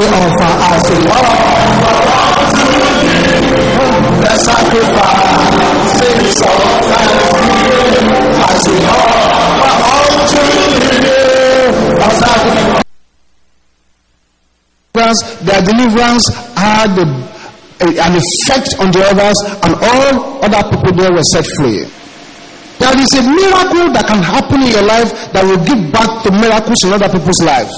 Ṣe ọ̀fà àṣewọ́. The sacrifice of àṣewọ́ unto you. Their deliverance had a, a, an effect on the others, and all other people there were set free. There is a miracle that can happen in your life that will give back to miracles in other people's lives.